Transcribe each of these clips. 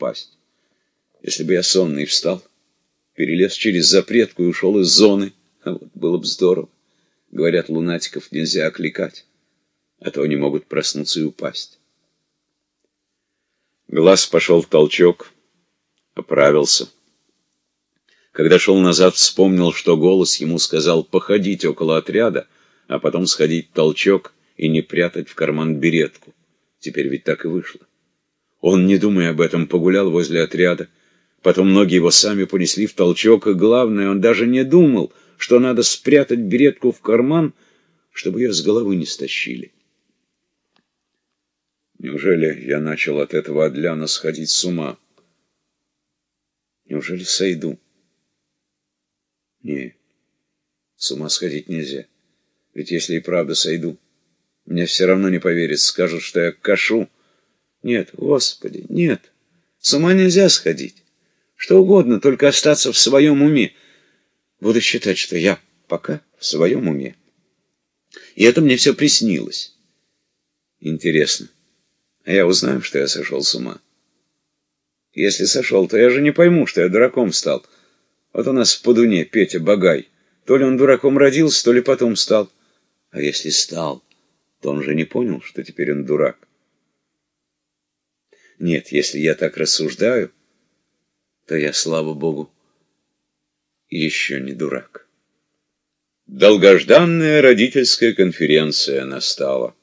упасть. Если бы я сонный встал, перелез через запретку и ушел из зоны, а вот было бы здорово. Говорят, лунатиков нельзя окликать, а то они могут проснуться и упасть. Глаз пошел в толчок, оправился. Когда шел назад, вспомнил, что голос ему сказал походить около отряда, а потом сходить в толчок и не прятать в карман беретку. Теперь ведь так и вышло. Он, не думая об этом, погулял возле отряда. Потом ноги его сами понесли в толчок, и главное, он даже не думал, что надо спрятать беретку в карман, чтобы ее с головы не стащили. Неужели я начал от этого Адляна сходить с ума? Неужели сойду? Не, с ума сходить нельзя. Ведь если и правда сойду, мне все равно не поверят, скажут, что я кашу. Нет, Господи, нет, с ума нельзя сходить. Что угодно, только остаться в своем уме. Буду считать, что я пока в своем уме. И это мне все приснилось. Интересно, а я узнаю, что я сошел с ума? Если сошел, то я же не пойму, что я дураком стал. Вот у нас в Подуне Петя Багай. То ли он дураком родился, то ли потом стал. А если стал, то он же не понял, что теперь он дурак. Нет, если я так рассуждаю, то я, слава Богу, еще не дурак. Долгожданная родительская конференция настала.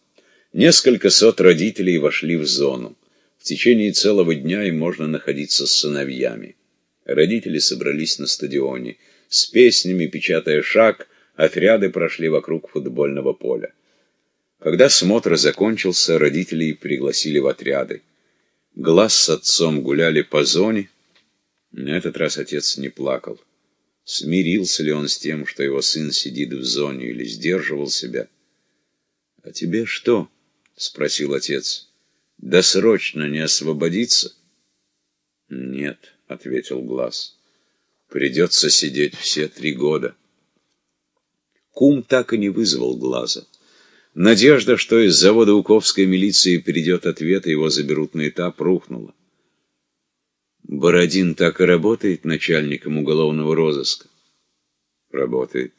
Несколько сот родителей вошли в зону. В течение целого дня им можно находиться с сыновьями. Родители собрались на стадионе. С песнями, печатая шаг, отряды прошли вокруг футбольного поля. Когда смотр закончился, родителей пригласили в отряды. Глаз с отцом гуляли по зоне. На этот раз отец не плакал. Смирился ли он с тем, что его сын сидит в зоне, или сдерживал себя? — А тебе что? — спросил отец. — Досрочно не освободиться? — Нет. — ответил Глаз. «Придется сидеть все три года». Кум так и не вызвал Глаза. Надежда, что из завода Уковской милиции придет ответ, и его заберут на этап, рухнула. Бородин так и работает начальником уголовного розыска? Работает.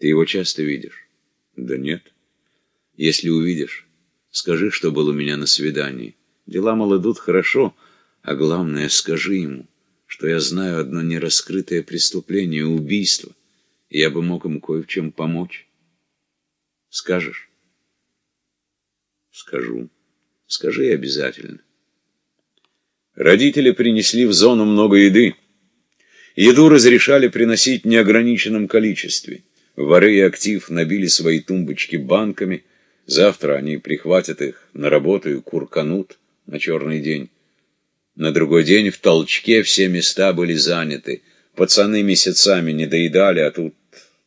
Ты его часто видишь? Да нет. Если увидишь, скажи, что был у меня на свидании. Дела, мол, идут хорошо, — а главное, скажи ему, что я знаю одно нераскрытое преступление — убийство, и я бы мог ему кое в чем помочь. Скажешь? Скажу. Скажи обязательно. Родители принесли в зону много еды. Еду разрешали приносить в неограниченном количестве. Воры и актив набили свои тумбочки банками. Завтра они прихватят их на работу и курканут на черный день. На другой день в толчке все места были заняты. Пацаны месяцами не доедали, а тут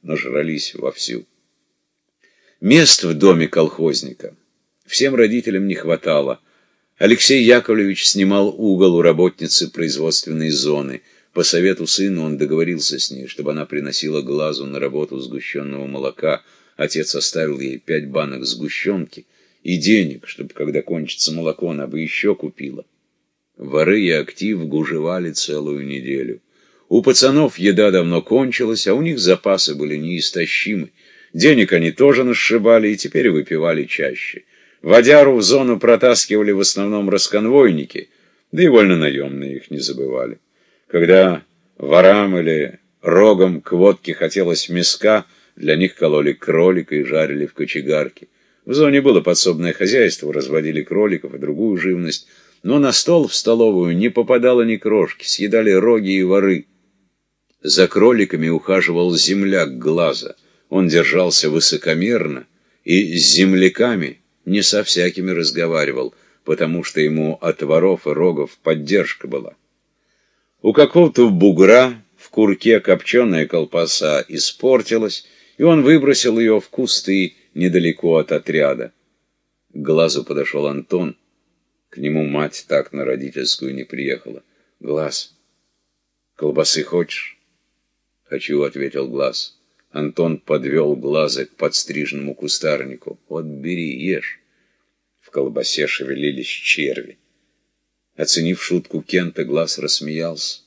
нажрались вовсю. Мест в доме колхозника всем родителям не хватало. Алексей Яковлевич снимал угол у работницы производственной зоны. По совету сына он договорился с ней, чтобы она приносила глазу на работу сгущенного молока. Отец оставил ей пять банок сгущенки и денег, чтобы, когда кончится молоко, она бы еще купила. Воры и актив гужевали целую неделю. У пацанов еда давно кончилась, а у них запасы были неистощимы. Денег они тоже насшибали и теперь выпивали чаще. Водяру в зону протаскивали в основном расконвойники, да и вольнонаемные их не забывали. Когда ворам или рогам к водке хотелось мяска, для них кололи кролика и жарили в кочегарке. В зоне было подсобное хозяйство, разводили кроликов и другую живность, но на стол в столовую не попадало ни крошки, съедали роги и воры. За кроликами ухаживал земляк глаза. Он держался высокомерно и с земляками не со всякими разговаривал, потому что ему от воров и рогов поддержка была. У какого-то бугра в курке копченая колбаса испортилась, и он выбросил ее в кусты недалеко от отряда. К глазу подошел Антон. К нему мать так на родительскую не приехала. Глаз. Колбасы хочешь? Хочу, ответил Глаз. Антон подвел глаза к подстриженному кустарнику. Вот бери, ешь. В колбасе шевелились черви. Оценив шутку Кента, Глаз рассмеялся.